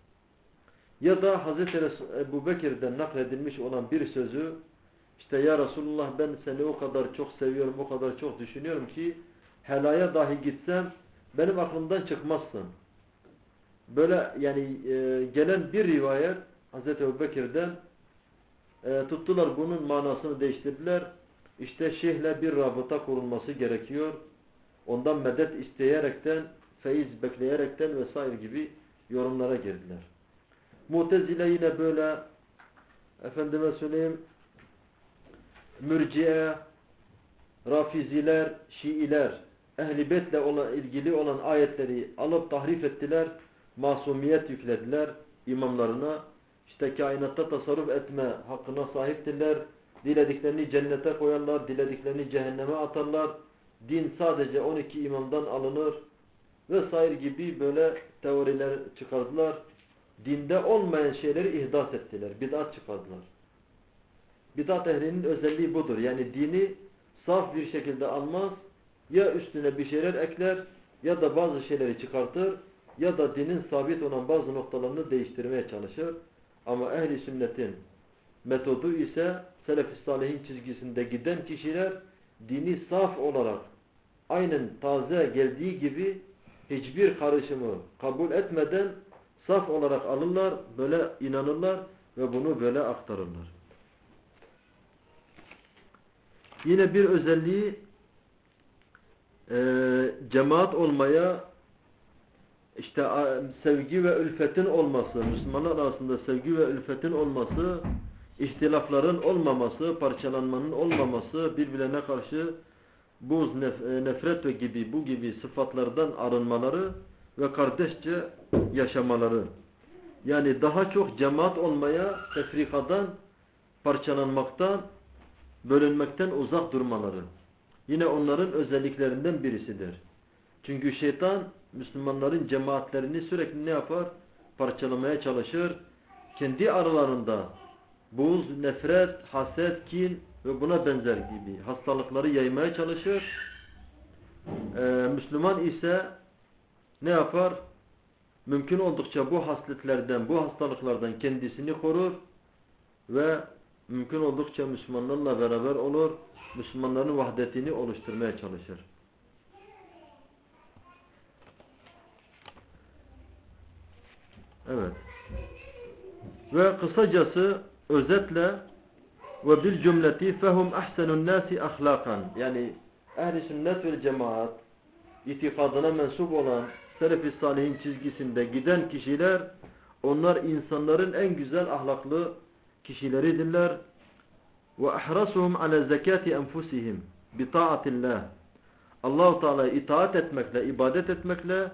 Ya da Hz. Ebu Bekir'den nakledilmiş olan bir sözü işte ya Resulullah ben seni o kadar çok seviyorum, o kadar çok düşünüyorum ki helaya dahi gitsem benim aklımdan çıkmazsın. Böyle yani e, gelen bir rivayet Hz. Ebu Bekir'den e, tuttular bunun manasını değiştirdiler. İşte şeyhle bir rabıta kurulması gerekiyor. Ondan medet isteyerekten, feyiz bekleyerekten vesaire gibi yorumlara girdiler. Mutezile yine böyle efendime söyleyeyim mürciye, rafiziler, şiiler ehli betle olan, ilgili olan ayetleri alıp tahrif ettiler. Masumiyet yüklediler imamlarına. İşte kainatta tasarruf etme hakkına sahiptirler. Dilediklerini cennete koyarlar, dilediklerini cehenneme atarlar. Din sadece 12 imamdan alınır vesaire gibi böyle teoriler çıkardılar. Dinde olmayan şeyleri ihdas ettiler, bid'at çıkardılar. Bidat ehlinin özelliği budur. Yani dini saf bir şekilde almaz, ya üstüne bir şeyler ekler ya da bazı şeyleri çıkartır ya da dinin sabit olan bazı noktalarını değiştirmeye çalışır. Ama ehli sünnetin metodu ise selef-i salihin çizgisinde giden kişiler dini saf olarak aynen taze geldiği gibi hiçbir karışımı kabul etmeden saf olarak alırlar, böyle inanırlar ve bunu böyle aktarırlar. Yine bir özelliği e, cemaat olmaya işte sevgi ve ülfetin olması, Müslümanlar arasında sevgi ve ülfetin olması, ihtilafların olmaması, parçalanmanın olmaması, birbirlerine karşı buz, nef e, nefret ve gibi bu gibi sıfatlardan arınmaları ve kardeşçe yaşamaları. Yani daha çok cemaat olmaya, tefrikadan, parçalanmaktan, bölünmekten uzak durmaları. Yine onların özelliklerinden birisidir. Çünkü şeytan Müslümanların cemaatlerini sürekli ne yapar? Parçalamaya çalışır. Kendi aralarında buz, nefret, haset, kin ve buna benzer gibi hastalıkları yaymaya çalışır. Ee, Müslüman ise ne yapar? Mümkün oldukça bu hasletlerden, bu hastalıklardan kendisini korur ve mümkün oldukça Müslümanlarla beraber olur. Müslümanların vahdetini oluşturmaya çalışır. Evet. Ve kısacası özetle ve bil cümleti fehum ahsenun nasi ahlakan yani ehli sünnet ve cemaat itikadına mensup olan selef-i salihin çizgisinde giden kişiler onlar insanların en güzel ahlaklı kişileridirler ve ahrasuhum ala zekati enfusihim bi taatillah Allahu Teala itaat etmekle, ibadet etmekle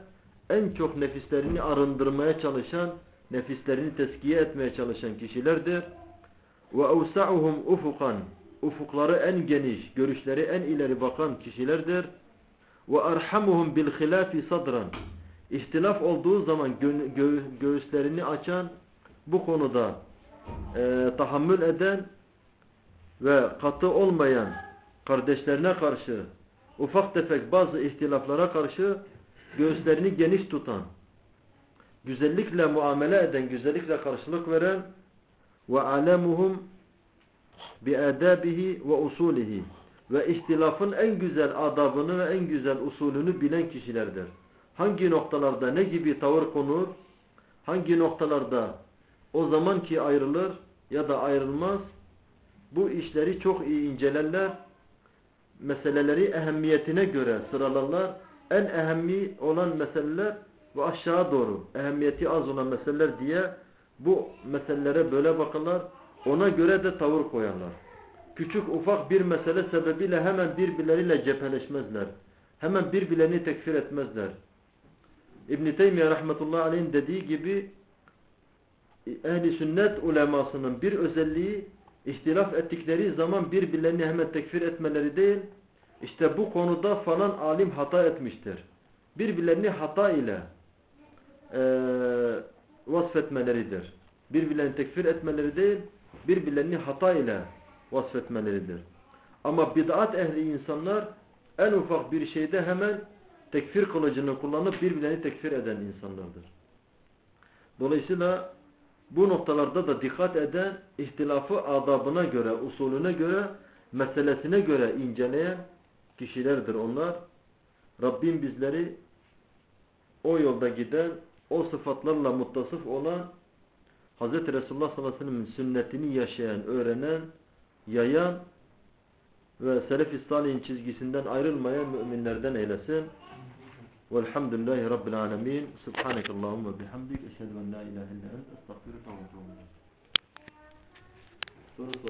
en çok nefislerini arındırmaya çalışan, nefislerini teskiye etmeye çalışan kişilerdir. Ve evsa'uhum ufukan ufukları en geniş, görüşleri en ileri bakan kişilerdir. Ve arhamuhum bil hilafi sadran İhtilaf olduğu zaman gö gö göğüslerini açan, bu konuda e, tahammül eden ve katı olmayan kardeşlerine karşı ufak tefek bazı ihtilaflara karşı göğüslerini geniş tutan güzellikle muamele eden, güzellikle karşılık veren ve alemuhum bi adabihi ve usulihi ve ihtilafın en güzel adabını ve en güzel usulünü bilen kişilerdir. Hangi noktalarda ne gibi tavır konur, hangi noktalarda o zaman ki ayrılır ya da ayrılmaz, bu işleri çok iyi incelerler, meseleleri ehemmiyetine göre sıralarlar, en ehemmi olan meseleler ve aşağı doğru ehemmiyeti az olan meseleler diye bu meselelere böyle bakarlar, ona göre de tavır koyarlar. Küçük ufak bir mesele sebebiyle hemen birbirleriyle cepheleşmezler. Hemen birbirlerini tekfir etmezler. İbn-i Teymiye rahmetullahi aleyhin dediği gibi ehli sünnet ulemasının bir özelliği ihtilaf ettikleri zaman birbirlerini hemen tekfir etmeleri değil, işte bu konuda falan alim hata etmiştir. Birbirlerini hata ile e, vasfetmeleridir. Birbirlerini tekfir etmeleri değil, birbirlerini hata ile vasfetmeleridir. Ama bid'at ehli insanlar en ufak bir şeyde hemen tekfir kılıcını kullanıp birbirlerini tekfir eden insanlardır. Dolayısıyla bu noktalarda da dikkat eden, ihtilafı adabına göre, usulüne göre, meselesine göre inceleyen kişilerdir onlar. Rabbim bizleri o yolda giden, o sıfatlarla muttasıf olan Hz. Resulullah sallallahu aleyhi ve sellem'in sünnetini yaşayan, öğrenen, yayan ve selef-i salihin çizgisinden ayrılmayan müminlerden eylesin. والحمد لله رب العالمين. سبحانك اللهم وبحمدك أشهد أن لا إله إلا أنت أستغفرك وأتوب إليك. سورة